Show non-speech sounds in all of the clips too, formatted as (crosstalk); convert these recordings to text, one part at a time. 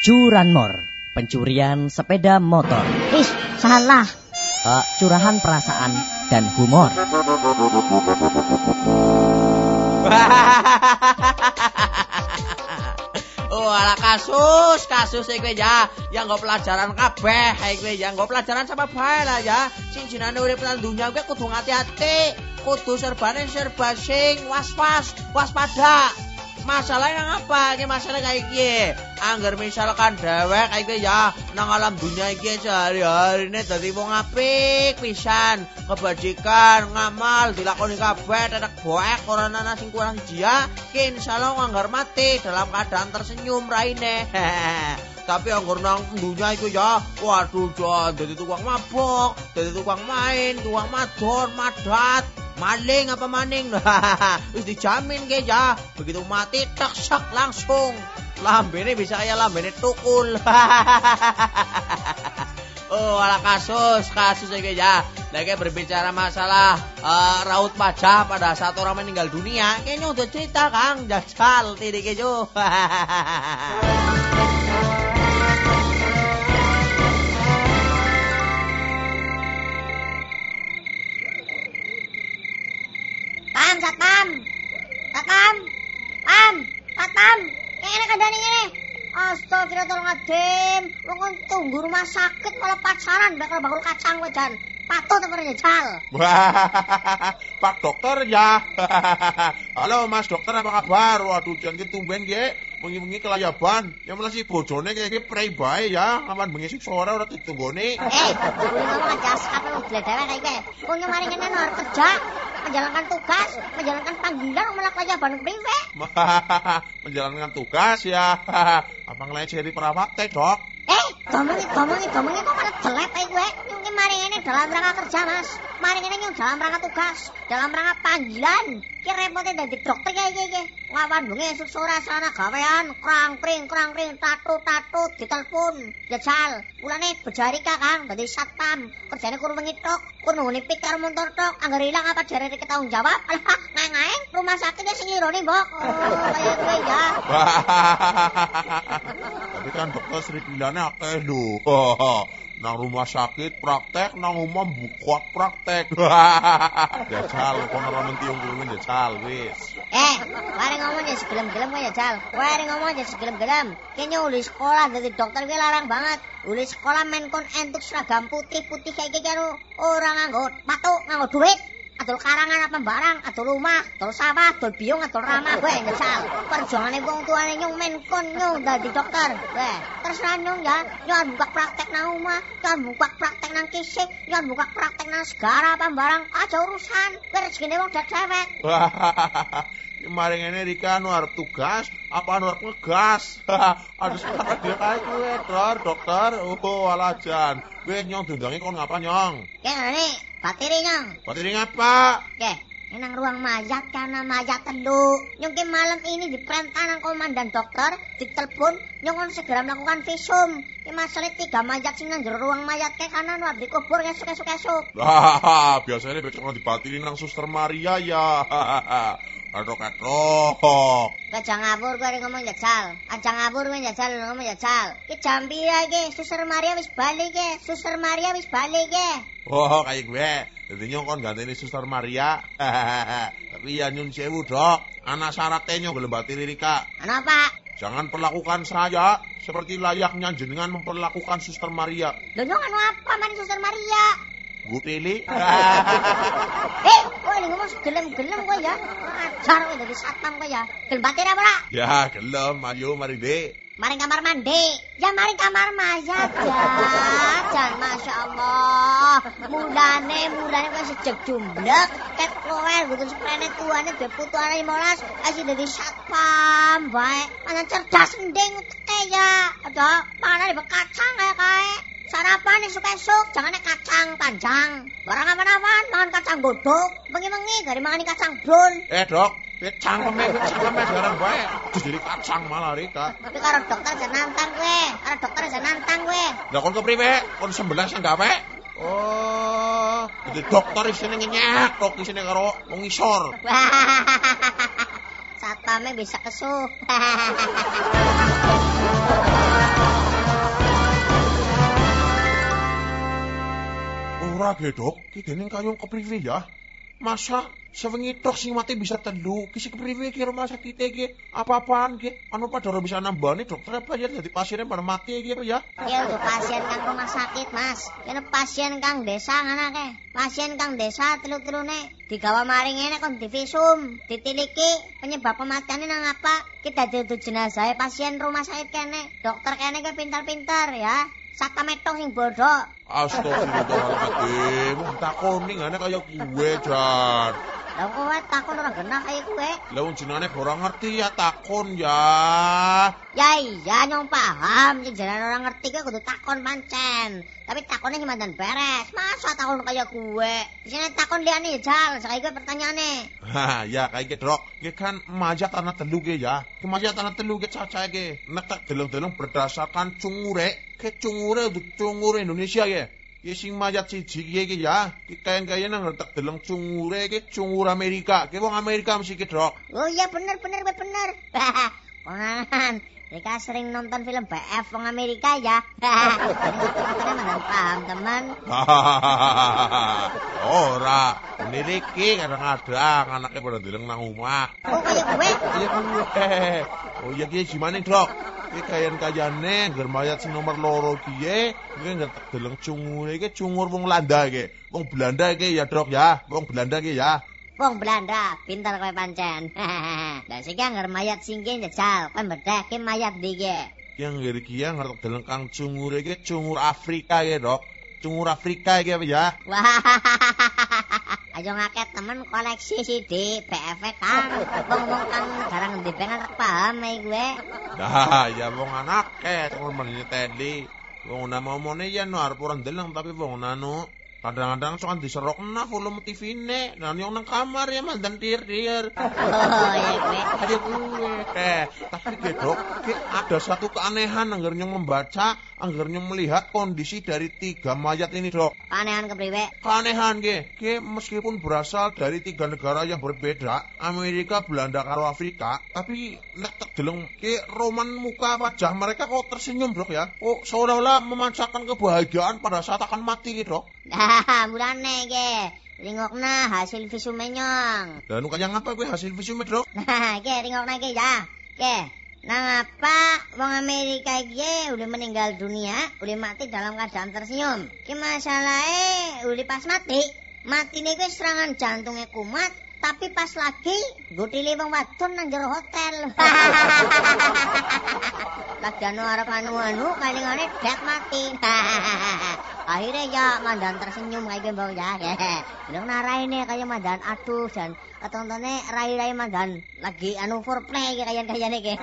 Curanmor, pencurian sepeda motor. Ih, salah. Uh, curahan perasaan dan humor. (laughs) Oh, ala kasus, kasus iki ya, yang nggo pelajaran kabeh iki ya, nggo pelajaran sama bae lah ya. Sing jenenge urip nang dunya kudu hati-hati, kudu serbane serba sing was-was, waspada. Masalahnya apa? Ini masalah kayak gini. Angger misalkan dewek kayak gini ya, nang alam dunia iki sehari-hari ini dadi wong apik pisan, kebajikan, ngamal, dilakoni kabeh, tetek boek, ora ana sing kurang jia, ki insyaallah angger mati dalam keadaan tersenyum raine. (laughs) Tapi anggur nang dunia itu ya, waduh jan, jadi tukang mabok, jadi tukang main, tukang madon, madat, maling apa maning? (laughs) Wis dijamin ke ya. Begitu mati tak sak langsung. Lambene bisa kayak lambene tukul. (laughs) Oh ala kasus kasus ya ya. Lagi berbicara masalah uh, raut wajah pada saat orang meninggal dunia. Kayaknya udah cerita kang. Jajal tidik kejo (laughs) Tunggu rumah sakit malah pacaran bakal bakul kacang kowe jan. Patut apa jajal. Pak dokter ya. (laughs) Halo Mas dokter apa kabar? Waduh jan ki tumben ki wengi-wengi kelayaban. Ya malah si bojone kayak ki prei bae ya. Aman bengi sik sore ora ditunggone. Eh, ngomong aja apa lu bledewe kayak kowe. Wong nyamari ngene nor kerja, menjalankan tugas, menjalankan panggilan malah kelayaban priwe. (laughs) Menjalankan tugas ya. (laughs) Apa ngelecehri perawat teh, Dok? Domengi, domengi, domengi kok pada jelek kayak gue. Nyungki mari ini dalam rangka kerja, Mas. Mari ini nyung dalam rangka tugas, dalam rangka panggilan. Ki repotnya dari dokter kayak gini. Ngawan bungi esuk sore sana gawean, krang pring, krang pring, tatu tatu, ditelepon. Jajal, ulane bejari kakang, dari satpam. Kerjanya kurang mengitok, kurang nunggu pikir motor tok. Anggar hilang apa dari ketanggung jawab? Alah, ngaing rumah sakitnya sing ironi, Bok. Oh, kayak gue ya. Tapi kan dokter sering pilihannya akeh lho. (laughs) Nang rumah sakit praktek, nang umum buka praktek. (laughs) jajal, kono ora mentiung kuwi jajal wis. Eh, mari ngomong aja segelem-gelem kok ya, Jal. Mari ngomong aja segelem-gelem. Kayaknya uli sekolah dari dokter gue larang banget. Uli sekolah main kon entuk seragam putih-putih kayak gitu karo orang nganggo patu, nganggo duit. Adol karangan apa barang, adol rumah, adol sawah, adol biung, adol ramah, gue nyesal. Perjuangannya wong tuane nyung main kon nyung dari dokter. Gue, terserah nyung ya. Nyung buka praktek nang rumah, nyung buka praktek nang kisik, nyung buka praktek nang segara apa barang. Aja urusan. Gue rezekine wong dak cewek. Kemarin ini Rika anu arep tugas, apa anu arep ngegas? Aduh sekarang dia kayak gue, dokter, dokter. Oh, alajan. Gue nyong diundangi kon ngapa nyong? Kayak nih, bateri nyong. Bateri ngapa? Oke, ini nang ruang mayat karena mayat telu. Nyungkin malam ini diperintah nang komandan dokter, ditelepon, nyungun segera melakukan visum. Ini masalah tiga mayat sing nang ruang mayat kayak kanan wah dikubur esuk esuk. Lah, biasanya besok dibatiri nang suster Maria ya. Adok adok. Aja ngabur gue ngomong jajal. Aja ngabur gue jajal ngomong jajal. Ki jam pira iki? Suster Maria wis balik ke. Suster Maria wis balik ke. Oh, kayak gue. Jadi nyong kon ganteni suster Maria. (laughs) Tapi ya nyun sewu dok. Anak syaratnya nyong gelem batiri Rika. Ana Pak? Jangan perlakukan saya seperti layaknya jenengan memperlakukan suster Maria. Lho nyong anu apa mani Suster Maria? Gue pilih. (laughs) Eh, kowe ini ngomong gelem-gelem kowe ya. Ajar kowe dadi satpam kowe ya. Gelem batir apa ora? ya, gelem. Ayo, mari dek. Mari kamar mandi. Ya mari kamar mayat ya. Jan Masya Allah. Mulane, mulane kok sejak jumblek. Ket kowe kudu seprene tuane dhewe putuane 15. Asih dadi satpam bae. Ana cerdas nding uteke ya. Ada mana di kacang ya kae. Sarapan esuk-esuk, jangan nek kacang panjang. Barang apa-apaan, mangan kacang godok. Bengi-bengi, gari mangan kacang brun. Eh dok, cangkeme cangkeme barang bae dikacang malah Rika. Tapi karo dokter jan nantang kowe karo dokter jan nantang kowe. Lah kon kepriwe? Kon sembelas gawe oh jadi dokter isine nyenyak kok isine karo wong isor. (laughs) Satpamnya bisa kesuh. (laughs) Ora ge dok. Ki dening kayung kepriwe ya. Masa sewengi tok sing mati bisa telu, ki sing kepriwe ki rumah sakit ki apa-apaan ki? Anu padha ora bisa nambani dokter apa ya dadi pasiennya pada mati ki ya? Ya udah pasien kang rumah sakit, Mas. Kene pasien kang desa ke. Pasien kang desa telu-telune digawa maring ngene kon divisum, ditiliki penyebab kematiannya nang apa? Kita dadi jenazah pasien rumah sakit kene. Dokter kene ke pintar-pintar ya. Saka metu sing bodho. Astagfirullahalazim. Takoni ngene kaya kuwe, Jar. Lah kowe takon ora genah kaya kowe. Lah wong jenenge ora ngerti ya takon ya. Ya iya nyong paham, sing jalan orang ngerti kowe kudu takon pancen. Tapi takonnya cuma dan beres. Masa takon kaya kowe? Di sini takon liane ya jal, saiki kowe pertanyaane. Ha, ya kayak gitu, Dok. Ki kan majat tanah telu ge ya. Ki majat tanah telu ge cacahe ge. Nek tak deleng-deleng berdasarkan cungure, ke cungure cungure Indonesia ge. Ki sing majat siji ki ki ya. Ki kaya-kaya nang tak deleng cungure ki cungur Amerika. Ki wong Amerika mesti ki, Dok. Oh iya bener bener kowe bener. (laughs) Ponakan, mereka sering nonton film BF wong Amerika ya. Mana (laughs) paham teman. (laughs) Ora, niliki kadang-kadang anaknya pada deleng nang omah. Oh kaya kowe. Iya gue. Oh iya ki gimana, Dok? Ki kayan kayane ngger mayat sing nomor loro kiye, iki ngger tak deleng cungure iki cungur wong Landa iki. Wong Belanda iki ya, Dok ya. Wong Belanda iki ya. Wong Belanda, pintar kowe pancen. (laughs) Lah siki anggar mayat singke njajal, kowe bedheh ki mayat ndi ki. Ki ngger iki ya ngger tak deleng kang cungure iki cungur Afrika iki, Dok. Cungur Afrika iki apa ya? (laughs) Ayo ngakeh temen koleksi CD BF Kang. Wong-wong kang garang ngendi pengen paham ae kowe. Dah, ya wong anake wong menine teli. Wong nama omone ya no arep ora ndeleng tapi wong nanu kadang-kadang sokan diserokna volume TV-ne. Nah yang nang kamar ya mandan tir-tir. (laughs) Oh ya kowe. Ada gue. Eh, tapi gedok, ada satu keanehan anggernya membaca, anggernya melihat kondisi dari tiga mayat ini, Dok. Panehan kepriwe? Keanehan, ki. Ki meskipun berasal dari tiga negara yang berbeda, Amerika, Belanda, karo Afrika, tapi nek tak deleng ki roman muka wajah mereka kok tersenyum, Dok ya. Kok seolah-olah memancarkan kebahagiaan pada saat akan mati, Dok. Nah, (laughs) mulane ge. Ringokna hasil visume nyong. Kaya ngapa gue hasil visum, Dok? Nah, (laughs) ge ringokna ge ya. Ge. Nang apa wong Amerika iki udah meninggal dunia, udah mati dalam keadaan tersenyum. Ki masalahe udah pas mati, matine kuwi serangan jantungnya kumat, tapi pas lagi gutile wong wadon nang jero hotel. (laughs) Lagi anu arep anu-anu kalingane det mati. Akhirnya ya mandan tersenyum kayak gitu ya. Belum naraine kayak mandan aduh dan ketontonnya rai-rai mandan lagi anu foreplay kayak kayaknya ke.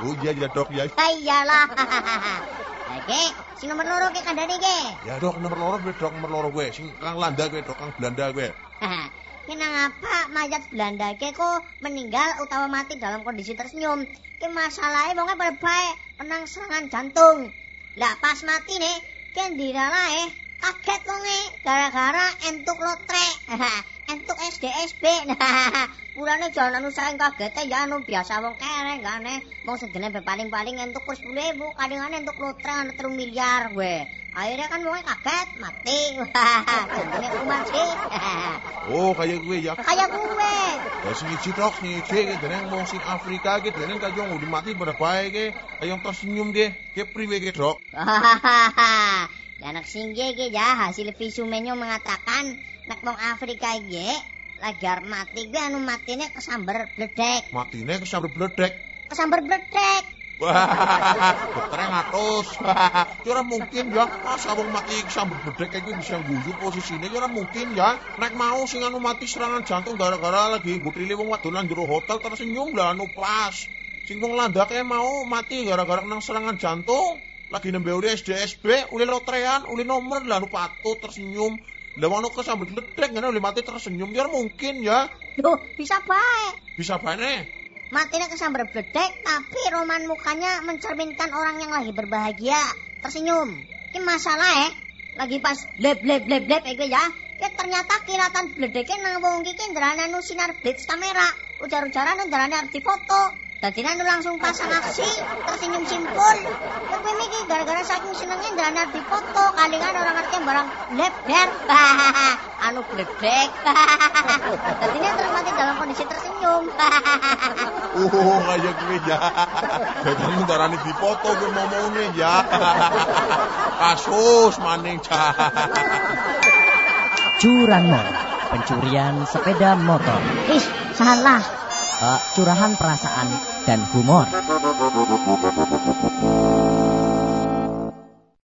oh iya, iya, Dok, ya. Iyalah. Oke, sing nomor loro ke kandhane ke. Ya, Dok, nomor loro gue, Dok, nomor loro gue. Sing kang Landa gue, Dok, kang Belanda gue. (laughs) Kenang apa mayat Belanda ke kok meninggal utawa mati dalam kondisi tersenyum? Ke masalahnya wongnya pada baik, penang serangan jantung. Lah pas mati nih, kan diralae kaget wonge gara-gara entuk lotre. (laughs) entuk SDSB. Nah, (laughs) Urane jangan anu saking kagete ya anu biasa wong kereng gane. Wong sedene paling-paling entuk kur 10.000, kadangane entuk lotre ana 3 miliar gue. Akhirnya kan wongnya kaget, mati. (laughs) Jantungnya kumat sih. (laughs) Oh, kayak gue ya. Kayak gue. Ya sing iji tok, sing iji ki deneng wong sing Afrika ki deneng kaya udah mati pada bae ki, kaya tersenyum ki. Ki priwe ki, Dok? (laughs) Anak singge ge ya hasil visumenyo mengatakan nek wong Afrika ge lagi arep mati gue anu matine kesamber bledek. Matine kesamber bledek. Kesamber bledek. Wah, dokternya ngatus. Ya ora mungkin ya. Wong mati kesamber bledek kayak gue bisa guyu posisine ya ora mungkin ya. Nek mau sing anu mati serangan jantung gara-gara lagi gutrile wong wadonan jero hotel tersenyum lah anu pas. Sing wong landake mau mati gara-gara nang serangan jantung. Lagi nembe uli SDSB, uli lotrean, uli nomor lah anu patut tersenyum. Lah wong kesamber bledek ngene uli mati tersenyum ya ora mungkin ya. Loh, bisa baik. Bisa bae Matinya kesamber bledek tapi roman mukanya mencerminkan orang yang lagi berbahagia, tersenyum. Ini masalah eh. Lagi pas bleb bleb bleb bleb itu ya. Ya ternyata kilatan bledeknya nang wong iki ndarane anu sinar blitz kamera. Ujar-ujaran ndarane arep difoto. Dadi nek langsung pasang aksi tersenyum simpul. Ya kowe mikir gara-gara saking senengnya ndanar dipoto kalingan orang ngerti barang lebar. (laughs) anu bledek. (laughs) Dadi nek terus mati dalam kondisi tersenyum. Oh, kayak gue ya. Kamu darani dipoto gue ngomongnya ya. (laughs) Kasus maning ja. Curanmor, pencurian sepeda motor. Ih, salah. Eh, curahan perasaan dan humor.